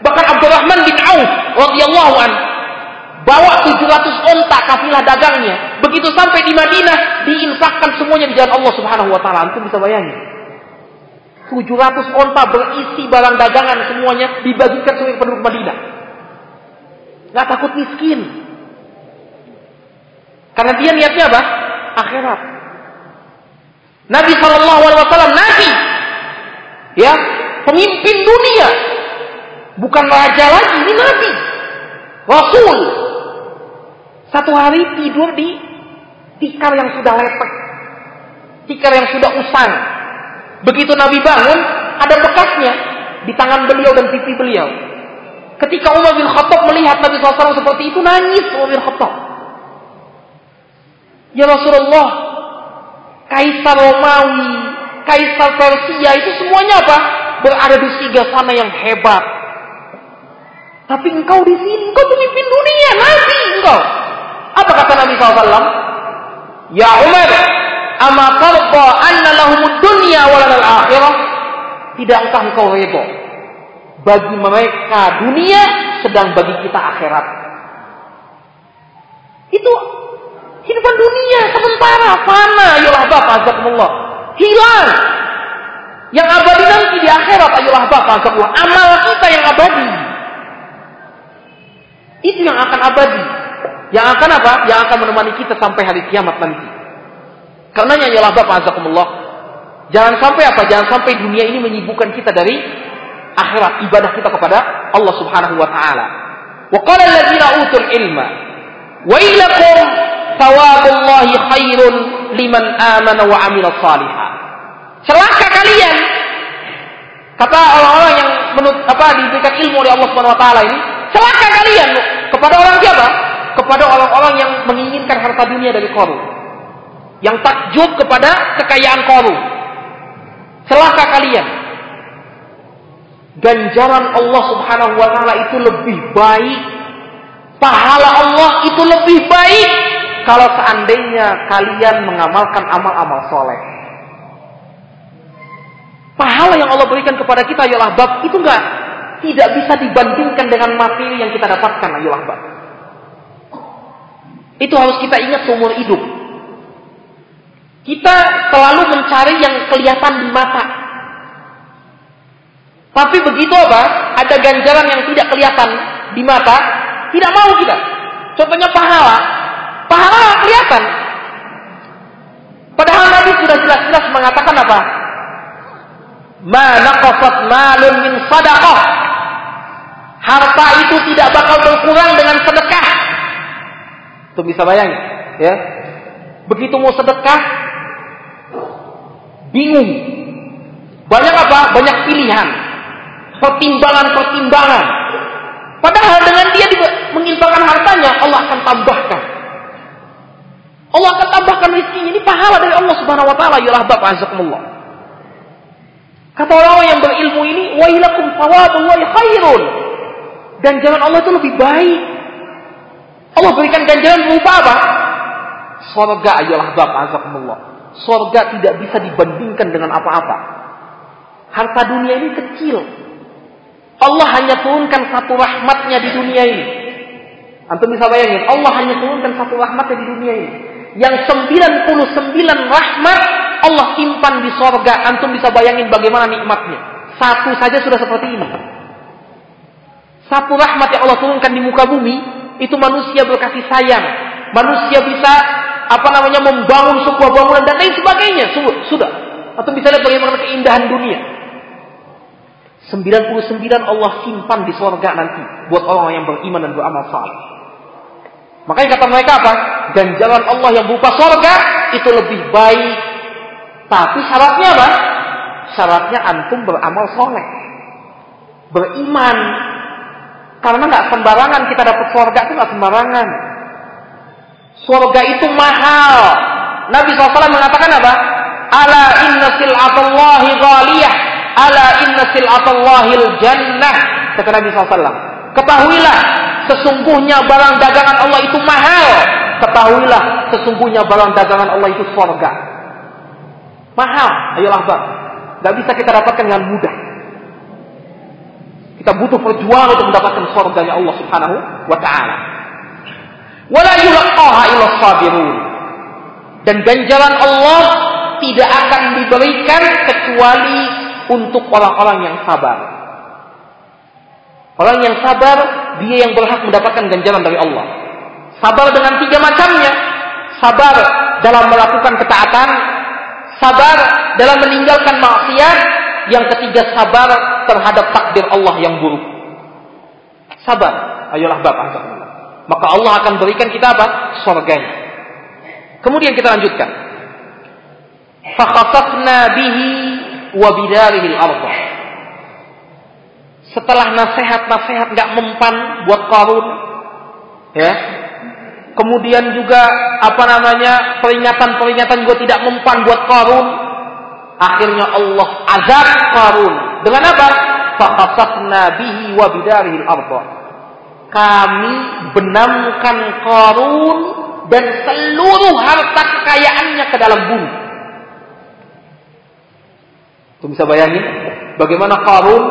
Bahkan Abdurrahman bin Auf radhiyallahu an bawa 700 onta kafilah dagangnya. Begitu sampai di Madinah, diinfakkan semuanya di jalan Allah Subhanahu wa taala. Antum bisa bayangin. 700 onta berisi barang dagangan semuanya dibagikan seluruh penduduk Madinah. Gak takut miskin. Karena dia niatnya apa? Akhirat. Nabi Shallallahu Alaihi Wasallam Nabi, ya pemimpin dunia, bukan raja lagi, ini Nabi, Rasul. Satu hari tidur di tikar yang sudah lepek, tikar yang sudah usang, Begitu Nabi bangun, ada bekasnya di tangan beliau dan pipi beliau. Ketika Umar bin Khattab melihat Nabi SAW seperti itu, nangis Umar bin Khattab. Ya Rasulullah, Kaisar Romawi, Kaisar Persia itu semuanya apa? Berada di tiga sana yang hebat. Tapi engkau di sini, engkau pemimpin dunia, Nabi engkau. Apa kata Nabi SAW? Ya Umar, ama tarda anna lahumud dunya walanal akhirah? Tidakkah engkau reda bagi mereka dunia sedang bagi kita akhirat? Itu hidupan dunia sementara, fana, ayolah bapak, azakumullah. Hilang. Yang abadi nanti di akhirat, ayolah bapak, azakumullah. Amal kita yang abadi. Itu yang akan abadi. Yang akan apa? Yang akan menemani kita sampai hari kiamat nanti. Karena ialah Bapak azakumullah. Jangan sampai apa? Jangan sampai dunia ini menyibukkan kita dari akhirat ibadah kita kepada Allah Subhanahu wa taala. Wa qala alladziina utul ilma wa illakum thawabullahi khairun liman amana wa amila salihah. Celaka kalian kata orang-orang yang menurut apa diberikan ilmu oleh Allah Subhanahu wa taala ini, celaka kalian kepada orang siapa? Kepada orang-orang yang menginginkan harta dunia dari korun yang takjub kepada kekayaan korun. Celaka kalian. Ganjaran Allah subhanahu wa ta'ala itu lebih baik. Pahala Allah itu lebih baik. Kalau seandainya kalian mengamalkan amal-amal soleh. Pahala yang Allah berikan kepada kita ya bab itu enggak tidak bisa dibandingkan dengan materi yang kita dapatkan ya bab. Itu harus kita ingat seumur hidup. Kita selalu mencari yang kelihatan di mata. Tapi begitu apa? Ada ganjaran yang tidak kelihatan di mata, tidak mau kita. Contohnya pahala. Pahala kelihatan. Padahal Nabi sudah jelas-jelas mengatakan apa? Ma naqasat malun min sadaqah. Harta itu tidak bakal berkurang dengan sedekah. Itu bisa bayangin, ya. Begitu mau sedekah, bingung. Banyak apa? Banyak pilihan. Pertimbangan-pertimbangan. Padahal dengan dia mengimpangkan hartanya, Allah akan tambahkan. Allah akan tambahkan rezekinya. Ini pahala dari Allah Subhanahu wa taala. Ya Bapak azakumullah. Kata orang yang berilmu ini, wa ilakum thawabullahi khairun. Ganjaran Allah itu lebih baik. Allah berikan ganjaran berupa apa? Surga ayolah Bapak azakumullah. Surga tidak bisa dibandingkan dengan apa-apa. Harta dunia ini kecil. Allah hanya turunkan satu rahmatnya di dunia ini. Antum bisa bayangin, Allah hanya turunkan satu rahmatnya di dunia ini. Yang 99 rahmat Allah simpan di sorga. Antum bisa bayangin bagaimana nikmatnya. Satu saja sudah seperti ini. Satu rahmat yang Allah turunkan di muka bumi, itu manusia berkasih sayang. Manusia bisa apa namanya membangun sebuah bangunan dan lain sebagainya. Sudah. Atau bisa lihat bagaimana keindahan dunia. 99 Allah simpan di surga nanti buat orang yang beriman dan beramal saleh. Makanya kata mereka apa? Ganjaran Allah yang berupa surga itu lebih baik. Tapi syaratnya apa? Syaratnya antum beramal soleh. Beriman. Karena nggak sembarangan kita dapat surga itu nggak sembarangan. Surga itu mahal. Nabi SAW mengatakan apa? Ala inna sil'atullahi ghaliyah. Ala inna sil'atullahil jannah. Kata Nabi SAW. Ketahuilah, sesungguhnya barang dagangan Allah itu mahal. Ketahuilah, sesungguhnya barang dagangan Allah itu surga. Mahal. Ayolah bang. Gak bisa kita dapatkan dengan mudah. Kita butuh perjuangan untuk mendapatkan surganya Allah Subhanahu wa taala. Wala yulqaha illa sabirun. Dan ganjaran Allah tidak akan diberikan kecuali untuk orang-orang yang sabar. Orang yang sabar, dia yang berhak mendapatkan ganjaran dari Allah. Sabar dengan tiga macamnya. Sabar dalam melakukan ketaatan, sabar dalam meninggalkan maksiat, yang ketiga sabar terhadap takdir Allah yang buruk. Sabar. Ayolah Bapak maka Allah akan berikan kita apa? Surganya. Kemudian kita lanjutkan. Fakhasafna bihi wa bidarihil arda. Setelah nasihat-nasihat nggak mempan buat Qarun, ya. Kemudian juga apa namanya peringatan-peringatan juga tidak mempan buat Qarun. Akhirnya Allah azab Qarun. Dengan apa? Fakasafna bihi wa bidarihil arda. Kami benamkan Qarun dan seluruh harta kekayaannya ke dalam bumi. Itu bisa bayangin bagaimana Qarun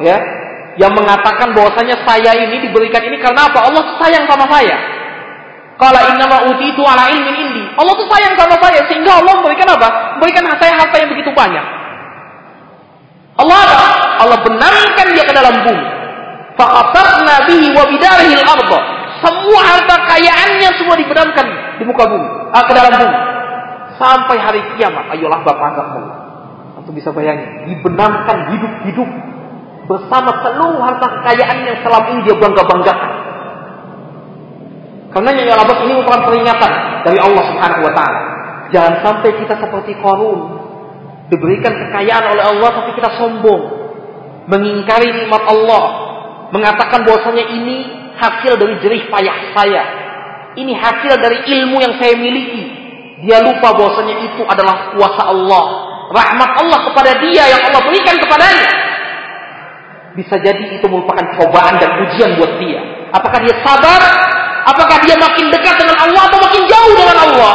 ya yang mengatakan bahwasanya saya ini diberikan ini karena apa? Allah sayang sama saya. Kalau innama utitu ala ilmin indi. Allah tuh sayang sama saya sehingga Allah memberikan apa? Memberikan saya harta yang begitu banyak. Allah apa? Allah benarkan dia ke dalam bumi. Faqatarna bihi wa bidarihil arda. Semua harta kayaannya semua dibenamkan di muka bumi, ah, ke dalam bumi. Sampai hari kiamat, ayolah Bapak anggap Untuk bisa bayangin, dibenamkan hidup-hidup bersama seluruh harta kekayaan yang selama ini dia bangga-banggakan. Karena yang Allah ini merupakan peringatan dari Allah Subhanahu wa taala. Jangan sampai kita seperti Qarun diberikan kekayaan oleh Allah tapi kita sombong, mengingkari nikmat Allah, mengatakan bahwasanya ini hasil dari jerih payah saya. Ini hasil dari ilmu yang saya miliki. Dia lupa bahwasanya itu adalah kuasa Allah, rahmat Allah kepada dia yang Allah berikan kepadanya. Bisa jadi itu merupakan cobaan dan ujian buat dia. Apakah dia sabar? Apakah dia makin dekat dengan Allah atau makin jauh dengan Allah?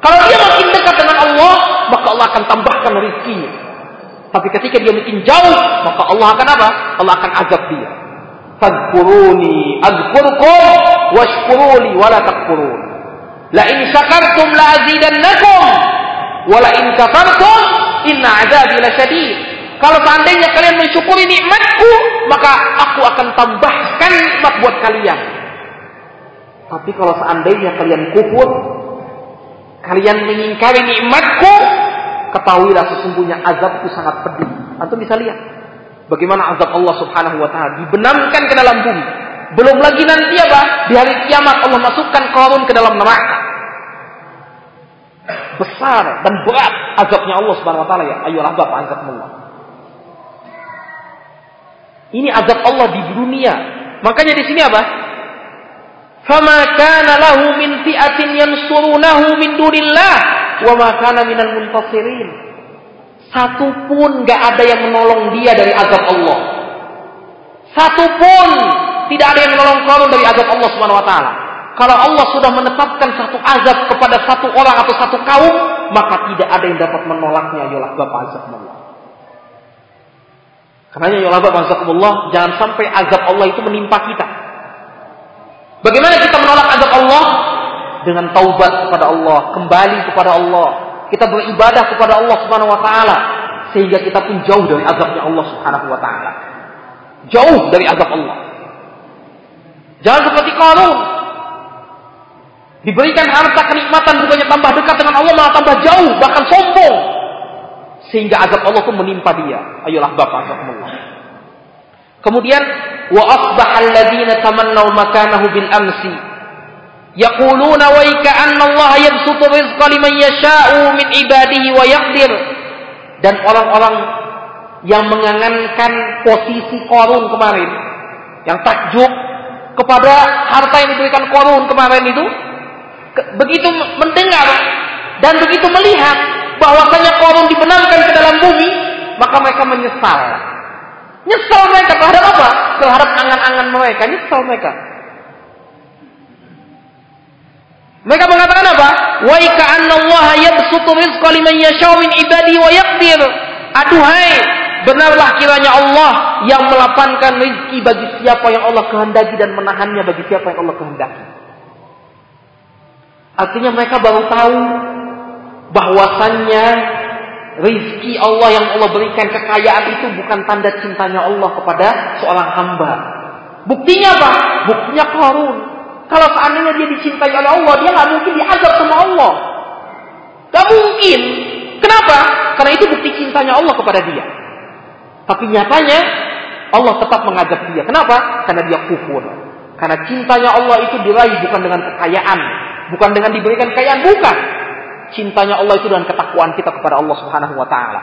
Kalau dia makin dekat dengan Allah, maka Allah akan tambahkan rezekinya. Tapi ketika dia makin jauh, maka Allah akan apa? Allah akan azab dia. Fadkuruni azkurkum washkuruni wala takfurun. La in syakartum la azidannakum wa la in kafartum inna azabi lasyadid. Kalau seandainya kalian mensyukuri nikmatku, maka aku akan tambahkan nikmat buat kalian. Tapi kalau seandainya kalian kufur, kalian mengingkari nikmatku, ketahuilah sesungguhnya azabku sangat pedih. Antum bisa lihat bagaimana azab Allah Subhanahu wa taala dibenamkan ke dalam bumi. Belum lagi nanti apa? Di hari kiamat Allah masukkan korun ke dalam neraka. Besar dan berat azabnya Allah Subhanahu wa taala ya. Ayolah Bapak angkat Allah. Ini azab Allah di dunia. Makanya di sini apa? Fama kana lahu min fi'atin yansurunahu min dunillah wa ma kana minal muntasirin. Satu pun gak ada yang menolong dia dari azab Allah. Satu pun tidak ada yang menolong korun dari azab Allah Subhanahu wa taala. Kalau Allah sudah menetapkan satu azab kepada satu orang atau satu kaum, maka tidak ada yang dapat menolaknya yalah Bapak azab Allah. Karena ya Allah Allah, jangan sampai azab Allah itu menimpa kita. Bagaimana kita menolak azab Allah? Dengan taubat kepada Allah, kembali kepada Allah, kita beribadah kepada Allah Subhanahu wa taala sehingga kita pun jauh dari azabnya Allah Subhanahu wa taala. Jauh dari azab Allah. Jangan seperti Qarun. Diberikan harta kenikmatan bukannya tambah dekat dengan Allah malah tambah jauh bahkan sombong. Sehingga azab Allah pun menimpa dia. Ayolah Bapak Allah. Kemudian wa asbahal ladzina tamannaw makanahu bil amsi Yaquluna wa anna Allah yabsutu rizqa liman yasha'u min ibadihi wa yaqdir. Dan orang-orang yang mengangankan posisi korun kemarin, yang takjub kepada harta yang diberikan korun kemarin itu, begitu mendengar dan begitu melihat bahwasanya korun dibenamkan ke dalam bumi, maka mereka menyesal. Nyesal mereka terhadap apa? Terhadap angan-angan mereka. Nyesal mereka. Mereka mengatakan apa? Wa ka'anna Allah yabsutu rizqa liman yasha'u min ibadi wa yaqdir. Aduhai, benarlah kiranya Allah yang melapangkan rezeki bagi siapa yang Allah kehendaki dan menahannya bagi siapa yang Allah kehendaki. Artinya mereka baru tahu bahwasannya rezeki Allah yang Allah berikan kekayaan itu bukan tanda cintanya Allah kepada seorang hamba. Buktinya apa? Buktinya Qarun. Kalau seandainya dia dicintai oleh Allah, dia nggak mungkin diazab sama Allah. Gak mungkin. Kenapa? Karena itu bukti cintanya Allah kepada dia. Tapi nyatanya Allah tetap mengajak dia. Kenapa? Karena dia kufur. Karena cintanya Allah itu diraih bukan dengan kekayaan, bukan dengan diberikan kekayaan, bukan. Cintanya Allah itu dan ketakwaan kita kepada Allah Subhanahu wa taala.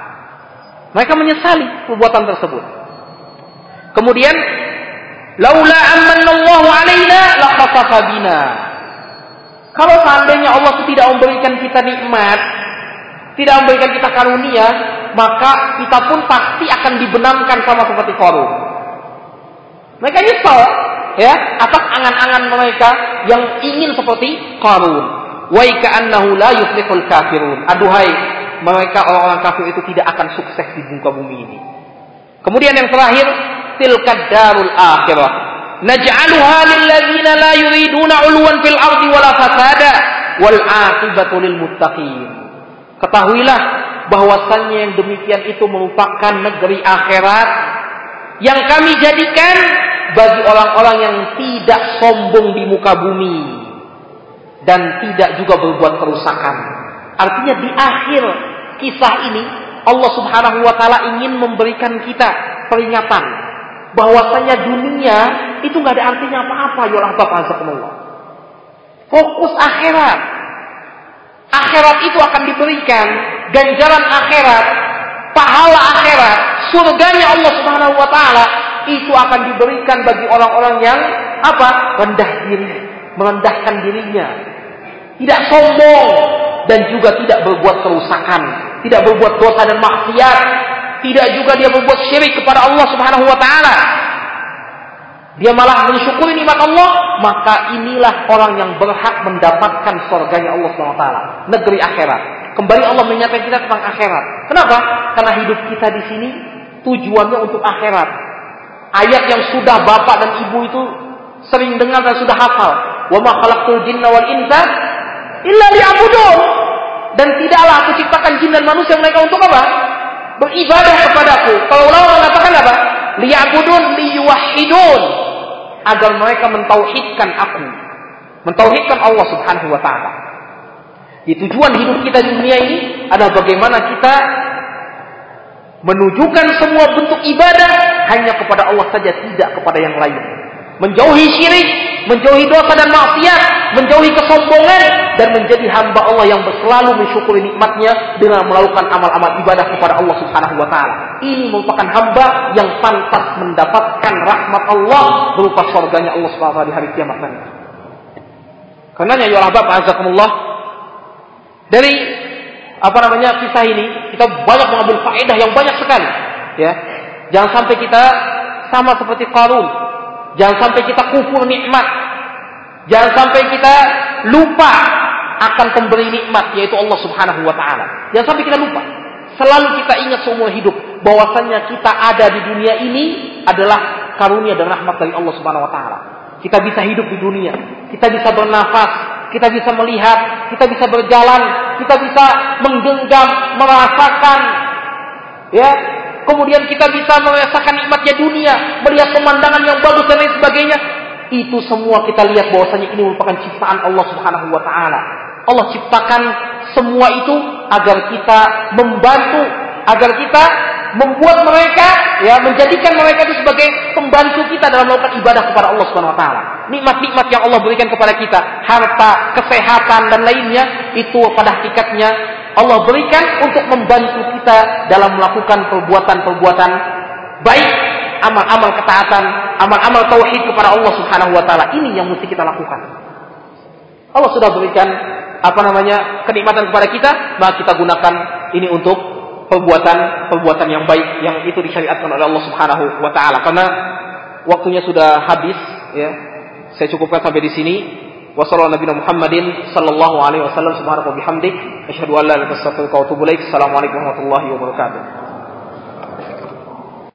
Mereka menyesali perbuatan tersebut. Kemudian laula amanallahu alaina la bina. Kalau seandainya Allah itu tidak memberikan kita nikmat, tidak memberikan kita karunia, maka kita pun pasti akan dibenamkan sama seperti Qarun. Mereka nyesal ya atas angan-angan mereka yang ingin seperti Qarun. Wa ka'annahu la yuflihul kafirun. Aduhai, mereka orang-orang kafir itu tidak akan sukses di muka bumi ini. Kemudian yang terakhir, tilkad darul akhirah. Naj'aluha lil ladzina la yuriduna 'ulwan fil ardi wala fasada wal 'aqibatu lil muttaqin. Ketahuilah bahwasannya yang demikian itu merupakan negeri akhirat yang kami jadikan bagi orang-orang yang tidak sombong di muka bumi dan tidak juga berbuat kerusakan. Artinya di akhir kisah ini Allah Subhanahu wa taala ingin memberikan kita peringatan bahwasanya dunia itu nggak ada artinya apa-apa ya Allah Fokus akhirat. Akhirat itu akan diberikan ganjaran akhirat, pahala akhirat, surganya Allah Subhanahu wa taala itu akan diberikan bagi orang-orang yang apa? rendah diri, merendahkan dirinya. Tidak sombong dan juga tidak berbuat kerusakan, tidak berbuat dosa dan maksiat, tidak juga dia berbuat syirik kepada Allah Subhanahu wa taala. Dia malah mensyukuri nikmat Allah, maka inilah orang yang berhak mendapatkan surganya Allah Subhanahu wa taala, negeri akhirat. Kembali Allah menyatakan kita tentang akhirat. Kenapa? Karena hidup kita di sini tujuannya untuk akhirat. Ayat yang sudah bapak dan ibu itu sering dengar dan sudah hafal. Wa ma khalaqtul jinna wal insa illa liya'budun. Dan tidaklah aku ciptakan jin dan manusia mereka untuk apa? Beribadah kepadaku. Kalau ulama mengatakan apa? Liya'budun liyuwahhidun. Agar mereka mentauhidkan aku. Mentauhidkan Allah Subhanahu wa taala. Di tujuan hidup kita di dunia ini adalah bagaimana kita menunjukkan semua bentuk ibadah hanya kepada Allah saja, tidak kepada yang lain. Menjauhi syirik, menjauhi dosa dan maksiat, menjauhi kesombongan dan menjadi hamba Allah yang selalu mensyukuri nikmatnya dengan melakukan amal-amal ibadah kepada Allah Subhanahu wa taala. Ini merupakan hamba yang pantas mendapatkan rahmat Allah berupa surganya Allah Subhanahu wa taala di hari kiamat nanti. Karenanya ya Allah Bapak dari apa namanya kisah ini kita banyak mengambil faedah yang banyak sekali ya jangan sampai kita sama seperti Qarun jangan sampai kita kufur nikmat. Jangan sampai kita lupa akan pemberi nikmat yaitu Allah Subhanahu wa taala. Jangan sampai kita lupa. Selalu kita ingat seumur hidup bahwasanya kita ada di dunia ini adalah karunia dan rahmat dari Allah Subhanahu wa taala. Kita bisa hidup di dunia. Kita bisa bernafas. Kita bisa melihat, kita bisa berjalan, kita bisa menggenggam, merasakan, ya. Kemudian kita bisa merasakan nikmatnya dunia, melihat pemandangan yang bagus dan lain sebagainya. Itu semua kita lihat bahwasanya ini merupakan ciptaan Allah Subhanahu wa taala. Allah ciptakan semua itu agar kita membantu, agar kita membuat mereka ya menjadikan mereka itu sebagai pembantu kita dalam melakukan ibadah kepada Allah Subhanahu wa taala. Nikmat-nikmat yang Allah berikan kepada kita, harta, kesehatan dan lainnya itu pada hakikatnya Allah berikan untuk membantu kita dalam melakukan perbuatan-perbuatan baik, amal-amal ketaatan, amal-amal tauhid kepada Allah Subhanahu wa taala. Ini yang mesti kita lakukan. Allah sudah berikan apa namanya kenikmatan kepada kita, maka kita gunakan ini untuk perbuatan-perbuatan yang baik yang itu disyariatkan oleh Allah Subhanahu wa taala. Karena waktunya sudah habis ya. Saya cukupkan sampai di sini. Wassalamualaikum Muhammadin sallallahu alaihi wasallam subhanahu wa bihamdik asyhadu an la ilaha illa anta astaghfiruka wa atubu ilaik. Assalamualaikum warahmatullahi wabarakatuh.